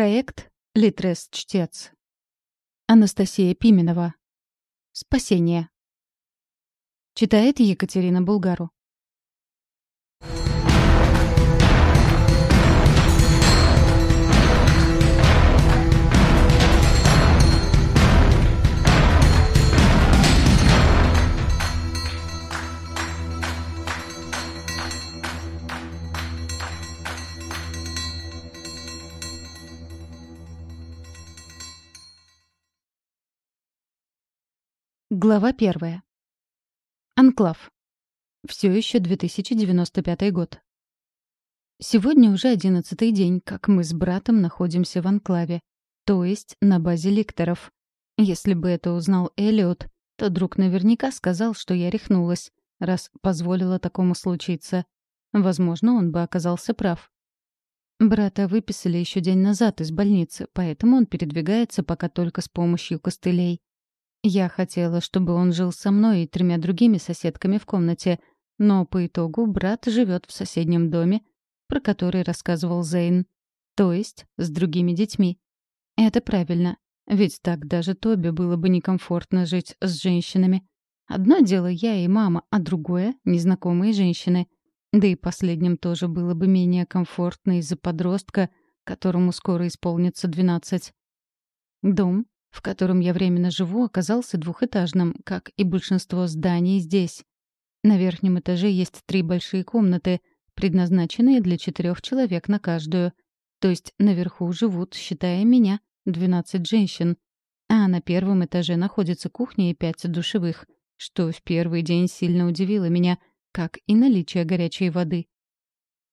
Проект «Литрес-чтец». Анастасия Пименова. Спасение. Читает Екатерина Булгару. Глава первая. Анклав. Все еще 2095 год. Сегодня уже одиннадцатый день, как мы с братом находимся в анклаве, то есть на базе ликторов. Если бы это узнал Элиот, то друг наверняка сказал, что я рехнулась, раз позволила такому случиться. Возможно, он бы оказался прав. Брата выписали еще день назад из больницы, поэтому он передвигается пока только с помощью костылей. Я хотела, чтобы он жил со мной и тремя другими соседками в комнате, но по итогу брат живет в соседнем доме, про который рассказывал Зейн, то есть с другими детьми. Это правильно, ведь так даже Тоби было бы некомфортно жить с женщинами. Одно дело я и мама, а другое — незнакомые женщины. Да и последним тоже было бы менее комфортно из-за подростка, которому скоро исполнится 12. Дом, в котором я временно живу, оказался двухэтажным, как и большинство зданий здесь. На верхнем этаже есть три большие комнаты, предназначенные для четырех человек на каждую. То есть наверху живут, считая меня, 12 женщин. А на первом этаже находится кухня и пять душевых, что в первый день сильно удивило меня, как и наличие горячей воды.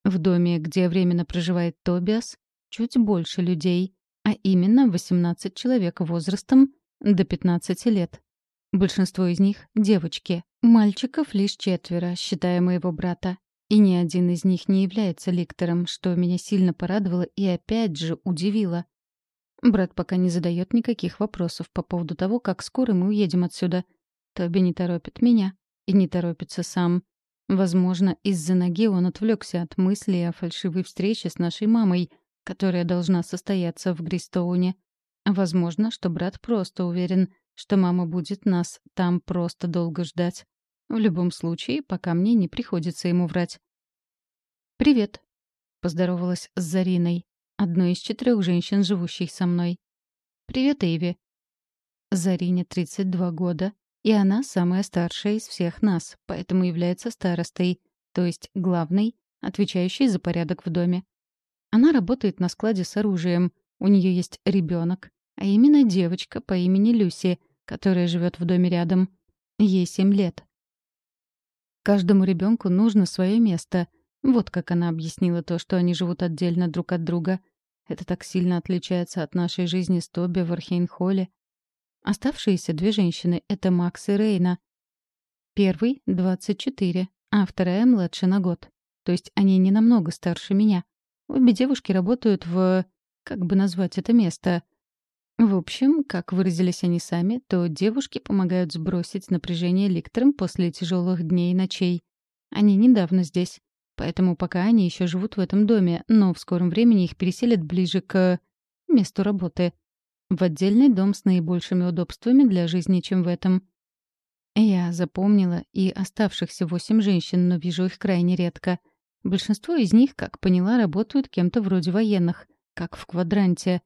В доме, где временно проживает Тобиас, чуть больше людей, а именно 18 человек возрастом до 15 лет. Большинство из них — девочки. Мальчиков лишь четверо, считая моего брата. И ни один из них не является ликтором, что меня сильно порадовало и опять же удивило. Брат пока не задает никаких вопросов по поводу того, как скоро мы уедем отсюда. Тоби не торопит меня и не торопится сам. Возможно, из-за ноги он отвлекся от мысли о фальшивой встрече с нашей мамой — которая должна состояться в Гристоуне. Возможно, что брат просто уверен, что мама будет нас там просто долго ждать. В любом случае, пока мне не приходится ему врать. «Привет», — поздоровалась с Зариной, одной из четырех женщин, живущих со мной. «Привет, Эйви». Зарине 32 года, и она самая старшая из всех нас, поэтому является старостой, то есть главной, отвечающей за порядок в доме. Она работает на складе с оружием. У нее есть ребенок, а именно девочка по имени Люси, которая живет в доме рядом. Ей семь лет. Каждому ребенку нужно свое место. Вот как она объяснила то, что они живут отдельно друг от друга. Это так сильно отличается от нашей жизни с Тоби в Архейнхолле. Оставшиеся две женщины — это Макс и Рейна. Первый — 24, а вторая младше на год. То есть они не намного старше меня. Обе девушки работают в... Как бы назвать это место? В общем, как выразились они сами, то девушки помогают сбросить напряжение ликторам после тяжелых дней и ночей. Они недавно здесь, поэтому пока они еще живут в этом доме, но в скором времени их переселят ближе к... месту работы. В отдельный дом с наибольшими удобствами для жизни, чем в этом. Я запомнила и оставшихся восемь женщин, но вижу их крайне редко — Большинство из них, как поняла, работают кем-то вроде военных, как в квадранте.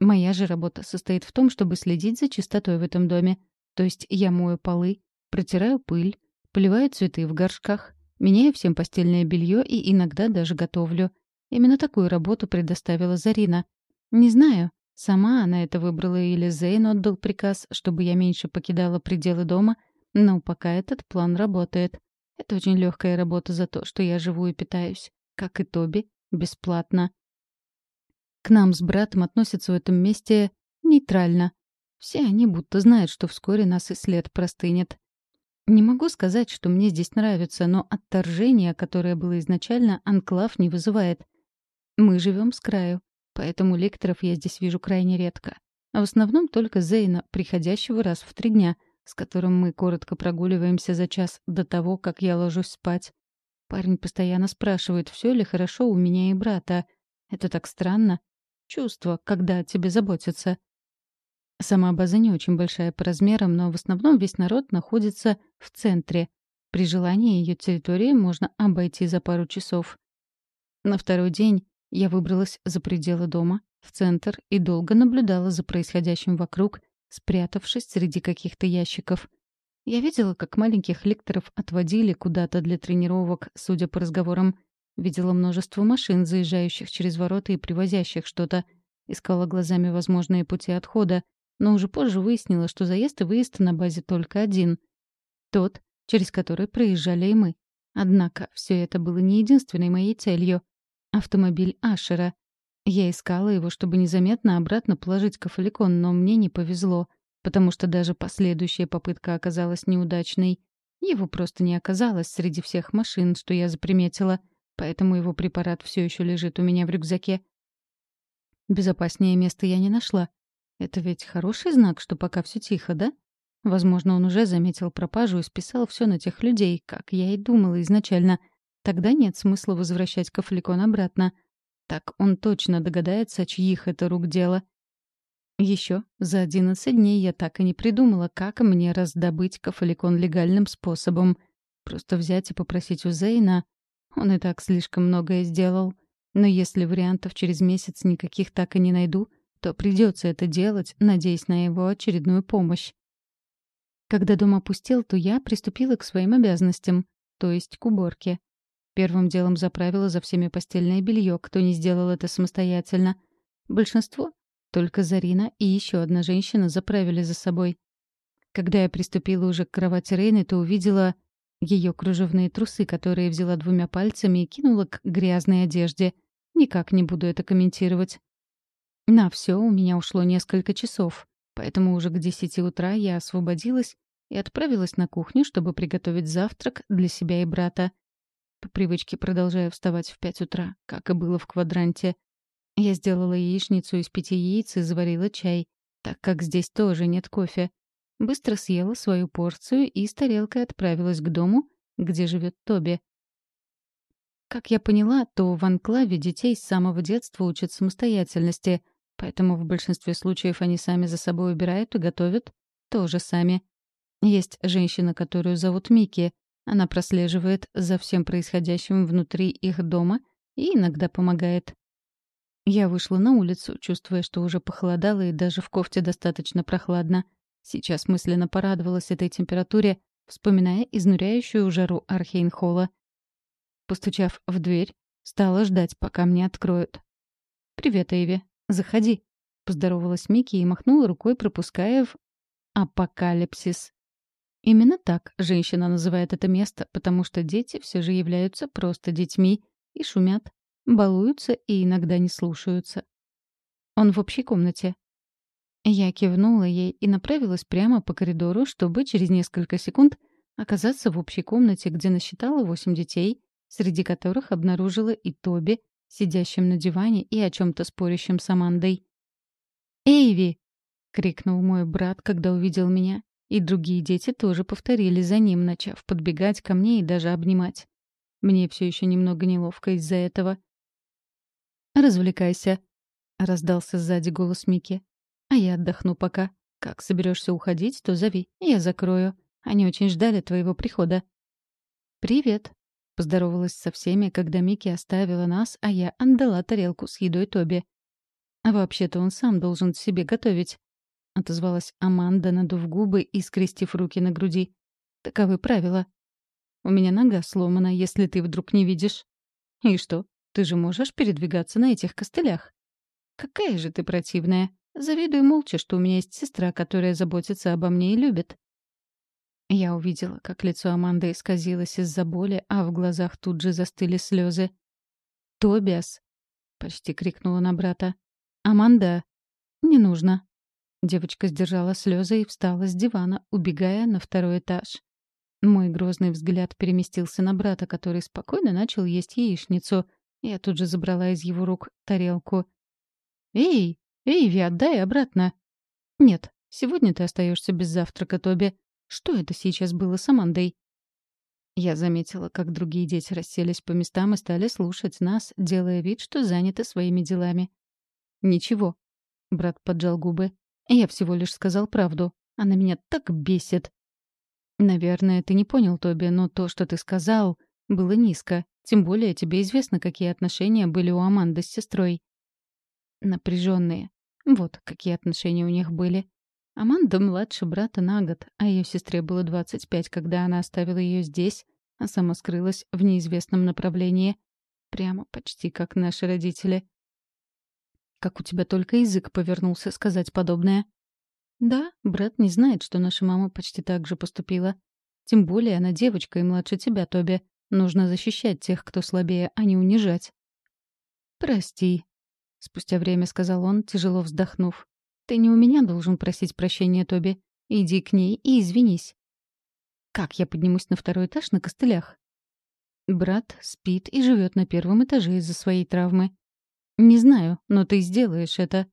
Моя же работа состоит в том, чтобы следить за чистотой в этом доме. То есть я мою полы, протираю пыль, поливаю цветы в горшках, меняю всем постельное белье и иногда даже готовлю. Именно такую работу предоставила Зарина. Не знаю, сама она это выбрала или Зейн отдал приказ, чтобы я меньше покидала пределы дома, но пока этот план работает. Это очень легкая работа за то, что я живу и питаюсь, как и Тоби, бесплатно. К нам с братом относятся в этом месте нейтрально. Все они будто знают, что вскоре нас и след простынет. Не могу сказать, что мне здесь нравится, но отторжение, которое было изначально, анклав не вызывает. Мы живем с краю, поэтому лекторов я здесь вижу крайне редко. А в основном только Зейна, приходящего раз в три дня — с которым мы коротко прогуливаемся за час до того, как я ложусь спать. Парень постоянно спрашивает, все ли хорошо у меня и брата. Это так странно. чувство, когда о тебе заботятся. Сама база не очень большая по размерам, но в основном весь народ находится в центре. При желании ее территории можно обойти за пару часов. На второй день я выбралась за пределы дома, в центр, и долго наблюдала за происходящим вокруг, спрятавшись среди каких-то ящиков. Я видела, как маленьких лекторов отводили куда-то для тренировок, судя по разговорам. Видела множество машин, заезжающих через ворота и привозящих что-то. Искала глазами возможные пути отхода, но уже позже выяснила, что заезд и выезд на базе только один. Тот, через который проезжали и мы. Однако все это было не единственной моей целью. Автомобиль Ашера. Я искала его, чтобы незаметно обратно положить кафеликон, но мне не повезло, потому что даже последующая попытка оказалась неудачной. Его просто не оказалось среди всех машин, что я заприметила, поэтому его препарат все еще лежит у меня в рюкзаке. Безопаснее места я не нашла, это ведь хороший знак, что пока все тихо, да? Возможно, он уже заметил пропажу и списал все на тех людей, как я и думала изначально. Тогда нет смысла возвращать Кафликон обратно. Так он точно догадается, чьих это рук дело. Еще за одиннадцать дней я так и не придумала, как мне раздобыть Кафаликон легальным способом. Просто взять и попросить у Зейна. Он и так слишком многое сделал. Но если вариантов через месяц никаких так и не найду — то придется это делать, надеясь на его очередную помощь. Когда дом опустел, то я приступила к своим обязанностям, то есть к уборке. Первым делом заправила за всеми постельное белье, кто не сделал это самостоятельно. Большинство, только Зарина и еще одна женщина заправили за собой. Когда я приступила уже к кровати Рейны, то увидела ее кружевные трусы, которые взяла двумя пальцами и кинула к грязной одежде. Никак не буду это комментировать. На все у меня ушло несколько часов, поэтому уже к десяти утра я освободилась и отправилась на кухню, чтобы приготовить завтрак для себя и брата. По привычке продолжаю вставать в пять утра, как и было в квадранте. Я сделала яичницу из пяти яиц и заварила чай, так как здесь тоже нет кофе. Быстро съела свою порцию и с тарелкой отправилась к дому, где живет Тоби. Как я поняла, то в анклаве детей с самого детства учат самостоятельности — Поэтому в большинстве случаев они сами за собой убирают и готовят тоже сами. Есть женщина, которую зовут Мики. Она прослеживает за всем происходящим внутри их дома и иногда помогает. Я вышла на улицу, чувствуя, что уже похолодало и даже в кофте достаточно прохладно. Сейчас мысленно порадовалась этой температуре, вспоминая изнуряющую жару Архейнхола. Постучав в дверь, стала ждать, пока мне откроют. «Привет, Эйви», «Заходи», — поздоровалась Микки и махнула рукой, пропуская в апокалипсис. Именно так женщина называет это место, потому что дети все же являются просто детьми и шумят, балуются и иногда не слушаются. Он в общей комнате. Я кивнула ей и направилась прямо по коридору, чтобы через несколько секунд оказаться в общей комнате, где насчитала восемь детей, среди которых обнаружила и Тоби, сидящим на диване и о чем-то спорящим с Амандой. «Эйви!» — крикнул мой брат, когда увидел меня. И другие дети тоже повторили за ним, начав подбегать ко мне и даже обнимать. Мне все еще немного неловко из-за этого. «Развлекайся», — раздался сзади голос Мики. «А я отдохну пока. Как соберешься уходить, то зови, я закрою. Они очень ждали твоего прихода». «Привет», Поздоровалась со всеми, когда Микки оставила нас, а я отдала тарелку с едой Тоби. «А вообще-то он сам должен себе готовить», — отозвалась Аманда, надув губы и скрестив руки на груди. «Таковы правила. У меня нога сломана, если ты вдруг не видишь. И что, ты же можешь передвигаться на этих костылях? Какая же ты противная. Завидуй молча, что у меня есть сестра, которая заботится обо мне и любит. Я увидела, как лицо Аманды исказилось из-за боли, а в глазах тут же застыли слезы. «Тобиас!» — почти крикнула на брата. «Аманда!» «Не нужно!» Девочка сдержала слезы и встала с дивана, убегая на второй этаж. Мой грозный взгляд переместился на брата, который спокойно начал есть яичницу. Я тут же забрала из его рук тарелку. «Эй, Эйви, отдай обратно!» «Нет, сегодня ты остаешься без завтрака, Тоби. Что это сейчас было с Амандой? Я заметила, как другие дети расселись по местам и стали слушать нас, делая вид, что заняты своими делами. Ничего. Брат поджал губы. Я всего лишь сказал правду. Она меня так бесит. Наверное, ты не понял, Тоби, но то, что ты сказал, было низко. Тем более тебе известно, какие отношения были у Аманды с сестрой. Напряженные. Вот какие отношения у них были. Аманда младше брата на год, а ее сестре было 25, когда она оставила ее здесь, а сама скрылась в неизвестном направлении. Прямо почти как наши родители. Как у тебя только язык повернулся сказать подобное. Да, брат не знает, что наша мама почти так же поступила. Тем более она девочка и младше тебя, Тоби. Нужно защищать тех, кто слабее, а не унижать. «Прости», — спустя время сказал он, тяжело вздохнув. «Ты не у меня должен просить прощения, Тоби. Иди к ней и извинись». «Как я поднимусь на второй этаж на костылях?» Брат спит и живет на первом этаже из-за своей травмы. «Не знаю, но ты сделаешь это»,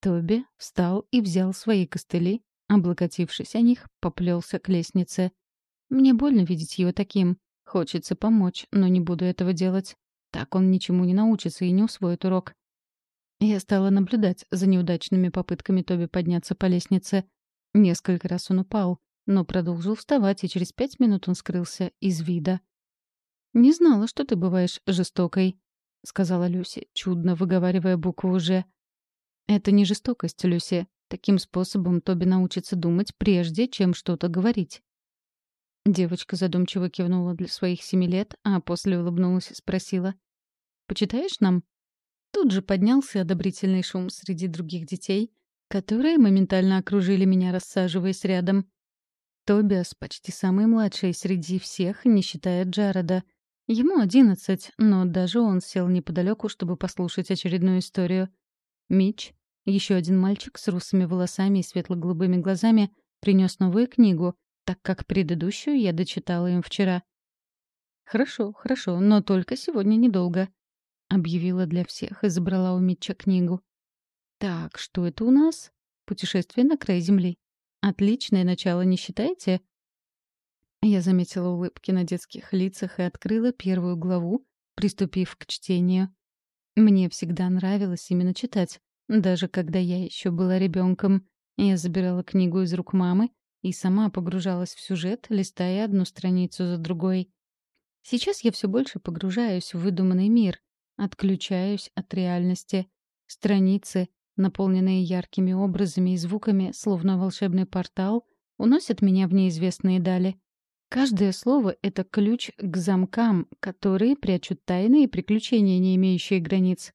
Тоби встал и взял свои костыли, облокотившись о них, поплелся к лестнице. Мне больно видеть его таким. Хочется помочь, но не буду этого делать. Так он ничему не научится и не усвоит урок. Я стала наблюдать за неудачными попытками Тоби подняться по лестнице. Несколько раз он упал, но продолжил вставать, и через пять минут он скрылся из вида. «Не знала, что ты бываешь жестокой», — сказала Люси, чудно выговаривая букву «Ж». Это не жестокость, Люси. Таким способом Тоби научится думать, прежде чем что-то говорить. Девочка задумчиво кивнула для своих семи лет, а после улыбнулась и спросила. «Почитаешь нам?» Тут же поднялся одобрительный шум среди других детей, которые моментально окружили меня, рассаживаясь рядом. Тобиас почти самый младший среди всех, не считая Джареда. Ему одиннадцать, но даже он сел неподалеку, чтобы послушать очередную историю. Мич, еще один мальчик с русыми волосами и светло-голубыми глазами принес новую книгу, так как предыдущую я дочитала им вчера. «Хорошо, хорошо, но только сегодня недолго», — объявила для всех и забрала у Митча книгу. «Так, что это у нас? Путешествие на край Земли. Отличное начало, не считаете?» Я заметила улыбки на детских лицах и открыла первую главу, приступив к чтению. Мне всегда нравилось именно читать, даже когда я еще была ребенком, я забирала книгу из рук мамы и сама погружалась в сюжет, листая одну страницу за другой. Сейчас я все больше погружаюсь в выдуманный мир, отключаюсь от реальности. Страницы, наполненные яркими образами и звуками, словно волшебный портал, уносят меня в неизвестные дали. Каждое слово — это ключ к замкам, которые прячут тайны и приключения, не имеющие границ.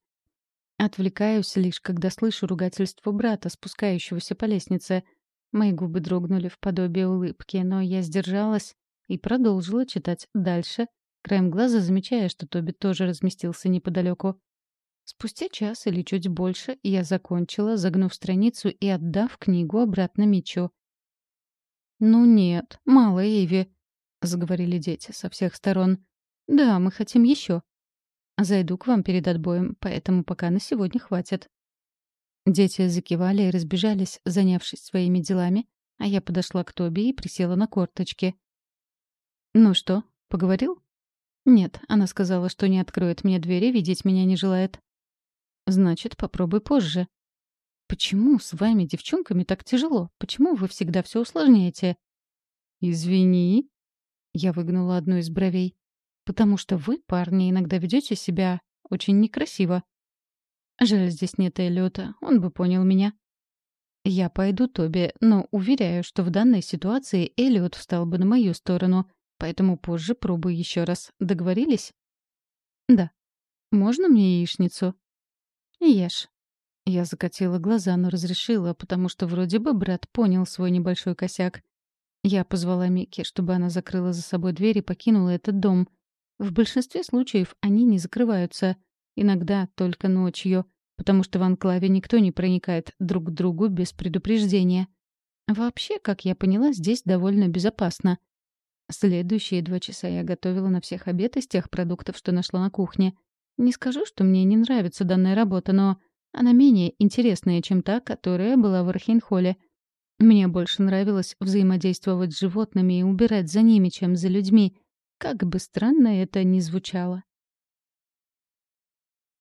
Отвлекаюсь лишь, когда слышу ругательство брата, спускающегося по лестнице. Мои губы дрогнули в подобие улыбки, но я сдержалась и продолжила читать дальше, краем глаза замечая, что Тоби тоже разместился неподалеку. Спустя час или чуть больше я закончила, загнув страницу и отдав книгу обратно Мичу. «Ну нет, мало Эйви», — заговорили дети со всех сторон. «Да, мы хотим еще. Зайду к вам перед отбоем, поэтому пока на сегодня хватит». Дети закивали и разбежались, занявшись своими делами, а я подошла к Тоби и присела на корточки. «Ну что, поговорил?» «Нет, она сказала, что не откроет мне двери, видеть меня не желает». «Значит, попробуй позже». «Почему с вами, девчонками, так тяжело? Почему вы всегда все усложняете?» «Извини». Я выгнула одну из бровей. Потому что вы, парни, иногда ведете себя очень некрасиво. Жаль, здесь нет Эллиота, он бы понял меня. Я пойду, Тоби, но уверяю, что в данной ситуации Эллиот встал бы на мою сторону, поэтому позже пробую еще раз. Договорились? Да. Можно мне яичницу? Ешь. Я закатила глаза, но разрешила, потому что вроде бы брат понял свой небольшой косяк. Я позвала Микки, чтобы она закрыла за собой дверь и покинула этот дом — в большинстве случаев они не закрываются, иногда только ночью, потому что в анклаве никто не проникает друг к другу без предупреждения. Вообще, как я поняла, здесь довольно безопасно. Следующие два часа я готовила на всех обед из тех продуктов, что нашла на кухне. Не скажу, что мне не нравится данная работа, но она менее интересная, чем та, которая была в Архейнхолле. Мне больше нравилось взаимодействовать с животными и убирать за ними, чем за людьми, как бы странно это ни звучало.